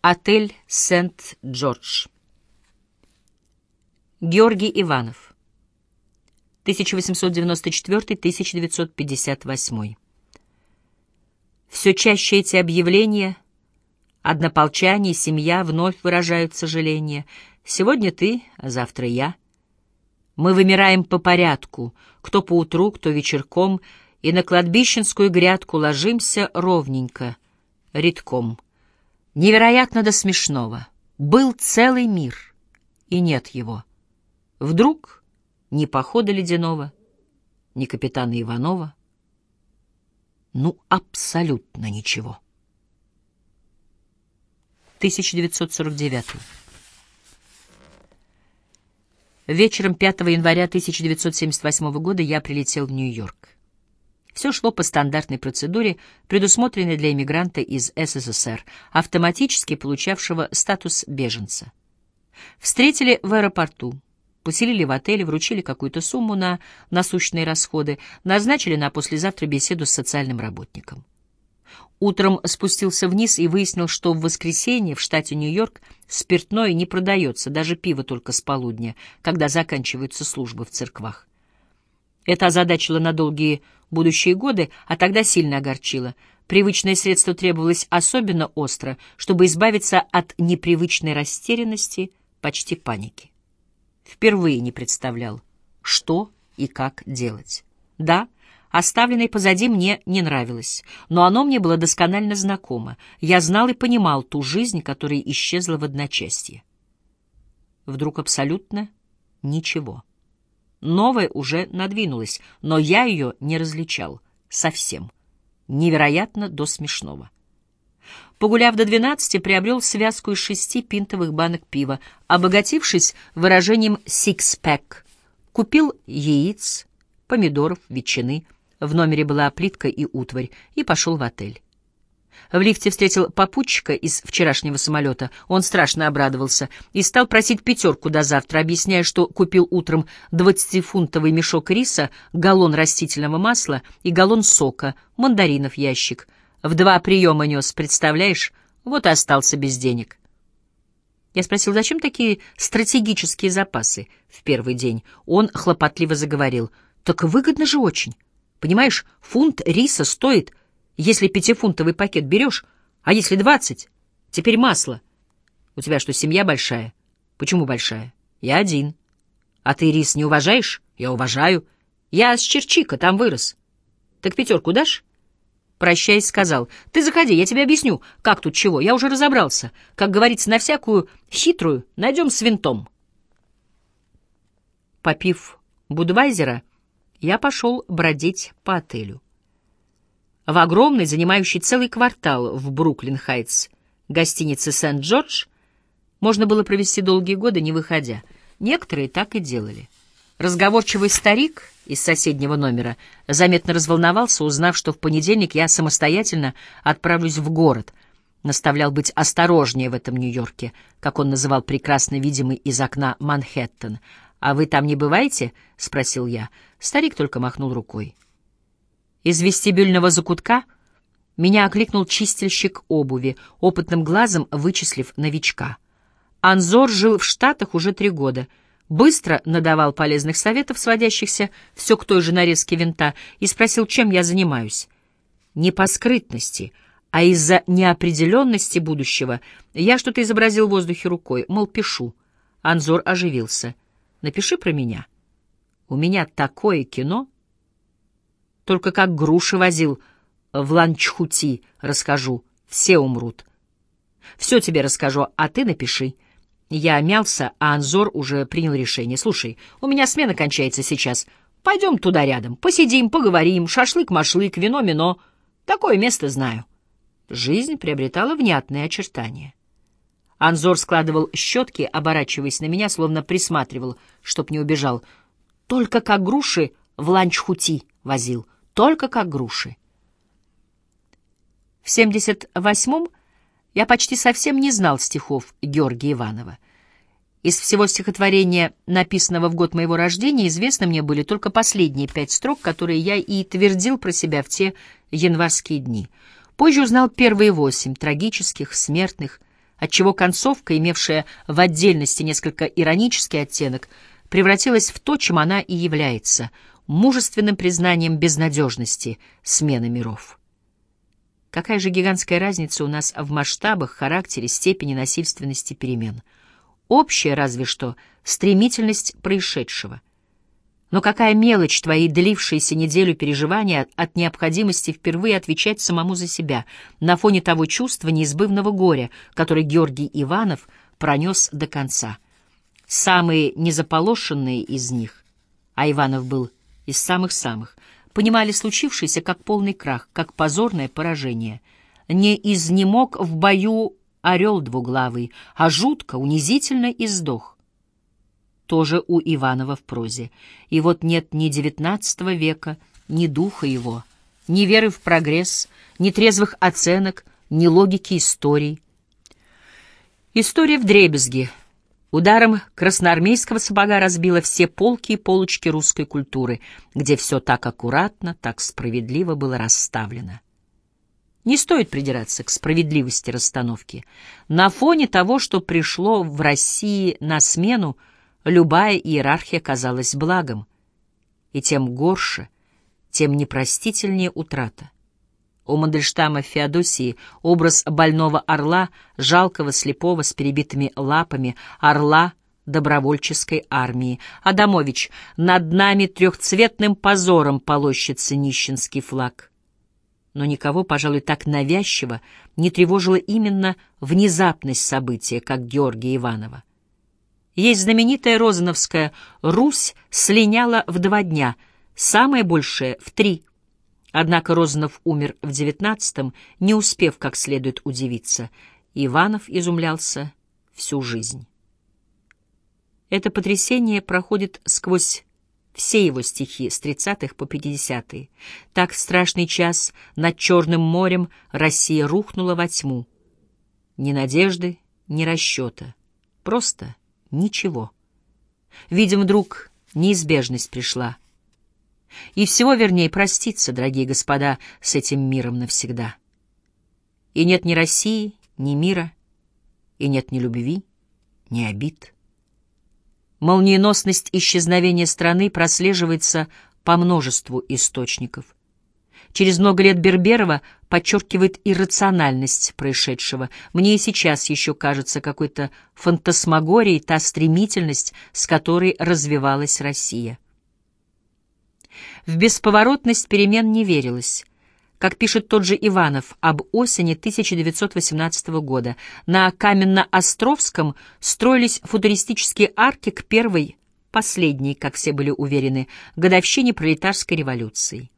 Отель Сент-Джордж. Георгий Иванов. 1894-1958. Все чаще эти объявления, однополчане, семья вновь выражают сожаление. Сегодня ты, а завтра я. Мы вымираем по порядку, кто поутру, кто вечерком, и на кладбищенскую грядку ложимся ровненько, редком. Невероятно до смешного. Был целый мир, и нет его. Вдруг ни похода ледяного, ни капитана Иванова, ну, абсолютно ничего. 1949. Вечером 5 января 1978 года я прилетел в Нью-Йорк. Все шло по стандартной процедуре, предусмотренной для иммигранта из СССР, автоматически получавшего статус беженца. Встретили в аэропорту, поселили в отеле, вручили какую-то сумму на насущные расходы, назначили на послезавтра беседу с социальным работником. Утром спустился вниз и выяснил, что в воскресенье в штате Нью-Йорк спиртное не продается, даже пиво только с полудня, когда заканчиваются службы в церквах. Это озадачило на долгие будущие годы, а тогда сильно огорчило. Привычное средство требовалось особенно остро, чтобы избавиться от непривычной растерянности, почти паники. Впервые не представлял, что и как делать. Да, оставленное позади мне не нравилось, но оно мне было досконально знакомо. Я знал и понимал ту жизнь, которая исчезла в одночасье. Вдруг абсолютно ничего. Новое уже надвинулось, но я ее не различал. Совсем. Невероятно до смешного. Погуляв до двенадцати, приобрел связку из шести пинтовых банок пива, обогатившись выражением «сикс-пэк». Купил яиц, помидоров, ветчины. В номере была плитка и утварь, и пошел в отель. В лифте встретил попутчика из вчерашнего самолета. Он страшно обрадовался и стал просить пятерку до завтра, объясняя, что купил утром двадцатифунтовый мешок риса, галлон растительного масла и галлон сока, мандаринов ящик. В два приема нес, представляешь? Вот и остался без денег. Я спросил, зачем такие стратегические запасы в первый день? Он хлопотливо заговорил. Так выгодно же очень. Понимаешь, фунт риса стоит если пятифунтовый пакет берешь, а если двадцать? Теперь масло. У тебя что, семья большая? Почему большая? Я один. А ты рис не уважаешь? Я уважаю. Я с Черчика там вырос. Так пятерку дашь? Прощаясь, сказал. Ты заходи, я тебе объясню, как тут чего. Я уже разобрался. Как говорится, на всякую хитрую найдем с винтом. Попив Будвайзера, я пошел бродить по отелю в огромной, занимающей целый квартал в Бруклин-Хайтс, гостинице «Сент-Джордж», можно было провести долгие годы, не выходя. Некоторые так и делали. Разговорчивый старик из соседнего номера заметно разволновался, узнав, что в понедельник я самостоятельно отправлюсь в город. Наставлял быть осторожнее в этом Нью-Йорке, как он называл прекрасно видимый из окна Манхэттен. «А вы там не бываете?» — спросил я. Старик только махнул рукой. Из вестибюльного закутка меня окликнул чистильщик обуви, опытным глазом вычислив новичка. Анзор жил в Штатах уже три года. Быстро надавал полезных советов, сводящихся все к той же нарезке винта, и спросил, чем я занимаюсь. Не по скрытности, а из-за неопределенности будущего я что-то изобразил в воздухе рукой, мол, пишу. Анзор оживился. «Напиши про меня. У меня такое кино...» Только как груши возил в Ланчхути, расскажу. Все умрут. Все тебе расскажу, а ты напиши. Я мялся, а Анзор уже принял решение. Слушай, у меня смена кончается сейчас. Пойдем туда рядом, посидим, поговорим, шашлык-машлык, вино-мино. Такое место знаю. Жизнь приобретала внятные очертания. Анзор складывал щетки, оборачиваясь на меня, словно присматривал, чтоб не убежал. Только как груши в Ланчхути возил — только как груши. В 78-м я почти совсем не знал стихов Георгия Иванова. Из всего стихотворения, написанного в год моего рождения, известны мне были только последние пять строк, которые я и твердил про себя в те январские дни. Позже узнал первые восемь, трагических, смертных, отчего концовка, имевшая в отдельности несколько иронический оттенок, превратилась в то, чем она и является — мужественным признанием безнадежности смены миров. Какая же гигантская разница у нас в масштабах, характере, степени насильственности перемен. Общая разве что стремительность происшедшего. Но какая мелочь твои длившиеся неделю переживания от необходимости впервые отвечать самому за себя на фоне того чувства неизбывного горя, который Георгий Иванов пронес до конца. Самые незаполошенные из них, а Иванов был из самых-самых, понимали случившееся как полный крах, как позорное поражение. Не изнемог в бою орел двуглавый, а жутко, унизительно и сдох. Тоже у Иванова в прозе. И вот нет ни девятнадцатого века, ни духа его, ни веры в прогресс, ни трезвых оценок, ни логики историй. История в дребезге — Ударом красноармейского сапога разбила все полки и полочки русской культуры, где все так аккуратно, так справедливо было расставлено. Не стоит придираться к справедливости расстановки. На фоне того, что пришло в России на смену, любая иерархия казалась благом. И тем горше, тем непростительнее утрата. У Мандельштама в Феодосии образ больного орла, жалкого слепого с перебитыми лапами, орла добровольческой армии. Адамович, над нами трехцветным позором полощется нищенский флаг. Но никого, пожалуй, так навязчиво не тревожила именно внезапность события, как Георгия Иванова. Есть знаменитая Розановская «Русь слиняла в два дня», самое большее — в три — Однако Розанов умер в девятнадцатом, не успев как следует удивиться. Иванов изумлялся всю жизнь. Это потрясение проходит сквозь все его стихи с тридцатых по пятидесятые. Так в страшный час над Черным морем Россия рухнула во тьму. Ни надежды, ни расчета. Просто ничего. Видим, вдруг неизбежность пришла — и всего вернее проститься, дорогие господа, с этим миром навсегда. И нет ни России, ни мира, и нет ни любви, ни обид. Молниеносность исчезновения страны прослеживается по множеству источников. Через много лет Берберова подчеркивает иррациональность происшедшего. Мне и сейчас еще кажется какой-то фантасмагорией та стремительность, с которой развивалась Россия. В бесповоротность перемен не верилось. Как пишет тот же Иванов об осени 1918 года, на Каменно-Островском строились футуристические арки к первой, последней, как все были уверены, годовщине пролетарской революции.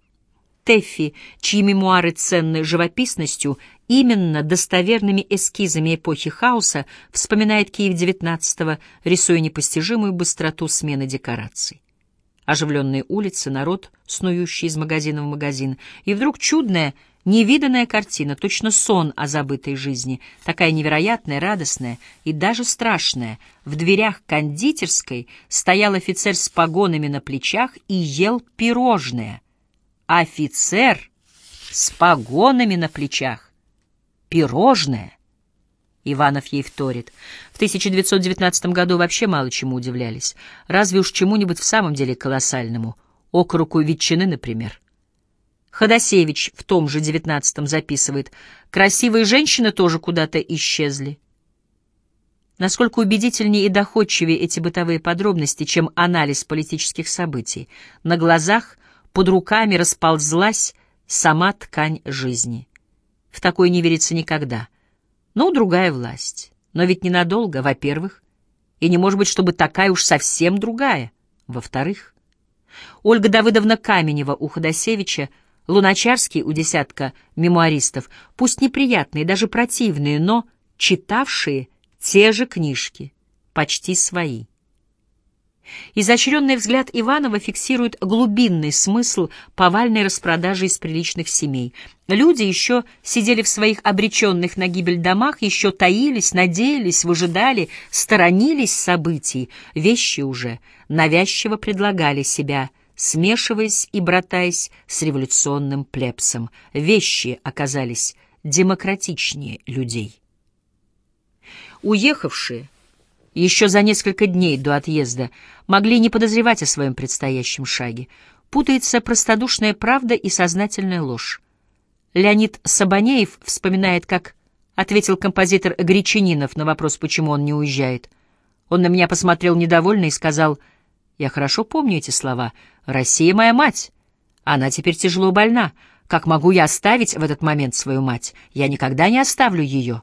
Теффи, чьи мемуары ценны живописностью, именно достоверными эскизами эпохи хаоса, вспоминает Киев XIX, рисуя непостижимую быстроту смены декораций оживленные улицы, народ, снующий из магазина в магазин, и вдруг чудная, невиданная картина, точно сон о забытой жизни, такая невероятная, радостная и даже страшная. В дверях кондитерской стоял офицер с погонами на плечах и ел пирожное. Офицер с погонами на плечах. Пирожное. Иванов ей вторит. В 1919 году вообще мало чему удивлялись. Разве уж чему-нибудь в самом деле колоссальному. Округу ветчины, например. Ходосевич в том же девятнадцатом записывает. Красивые женщины тоже куда-то исчезли. Насколько убедительнее и доходчивее эти бытовые подробности, чем анализ политических событий. На глазах, под руками расползлась сама ткань жизни. В такое не верится никогда — ну, другая власть. Но ведь ненадолго, во-первых. И не может быть, чтобы такая уж совсем другая, во-вторых. Ольга Давыдовна Каменева у Ходосевича, Луначарский у десятка мемуаристов, пусть неприятные, даже противные, но читавшие те же книжки, почти свои. Изощренный взгляд Иванова фиксирует глубинный смысл повальной распродажи из приличных семей. Люди еще сидели в своих обреченных на гибель домах, еще таились, надеялись, выжидали, сторонились событий. Вещи уже навязчиво предлагали себя, смешиваясь и братаясь с революционным плебсом. Вещи оказались демократичнее людей. уехавшие еще за несколько дней до отъезда могли не подозревать о своем предстоящем шаге. Путается простодушная правда и сознательная ложь. Леонид Сабанеев вспоминает, как ответил композитор Гречининов на вопрос, почему он не уезжает. Он на меня посмотрел недовольно и сказал, «Я хорошо помню эти слова. Россия моя мать. Она теперь тяжело больна. Как могу я оставить в этот момент свою мать? Я никогда не оставлю ее».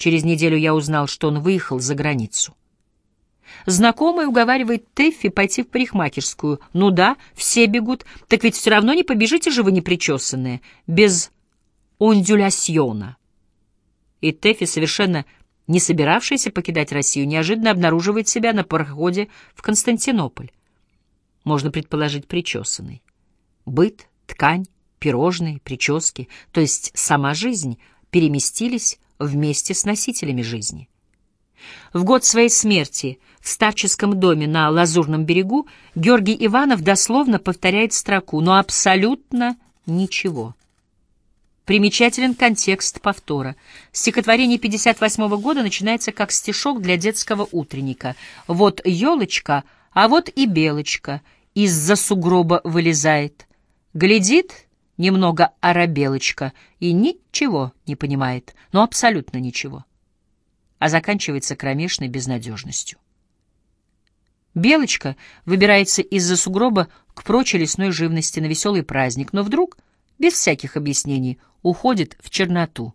Через неделю я узнал, что он выехал за границу. Знакомый уговаривает Тэффи пойти в парикмахерскую. Ну да, все бегут, так ведь все равно не побежите же вы непричесанные, без ондюлясьона. И Тэффи, совершенно не собиравшаяся покидать Россию, неожиданно обнаруживает себя на пароходе в Константинополь. Можно предположить причесанный. Быт, ткань, пирожные, прически, то есть сама жизнь, переместились вместе с носителями жизни. В год своей смерти в старческом доме на Лазурном берегу Георгий Иванов дословно повторяет строку, но абсолютно ничего. Примечателен контекст повтора. Стихотворение 58 -го года начинается как стишок для детского утренника. «Вот елочка, а вот и белочка из-за сугроба вылезает. Глядит немного арабелочка и ничего не понимает, но абсолютно ничего. А заканчивается кромешной безнадежностью. Белочка выбирается из-за сугроба к прочей лесной живности на веселый праздник, но вдруг, без всяких объяснений, уходит в черноту,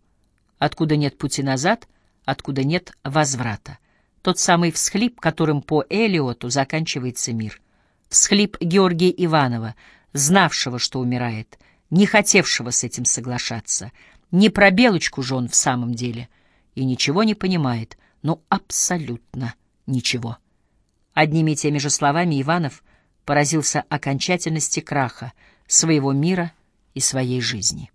откуда нет пути назад, откуда нет возврата. Тот самый всхлип, которым по Элиоту заканчивается мир. Всхлип Георгия Иванова, знавшего, что умирает, не хотевшего с этим соглашаться. Не про белочку же он в самом деле. И ничего не понимает, ну абсолютно ничего. Одними и теми же словами Иванов поразился окончательности краха своего мира и своей жизни.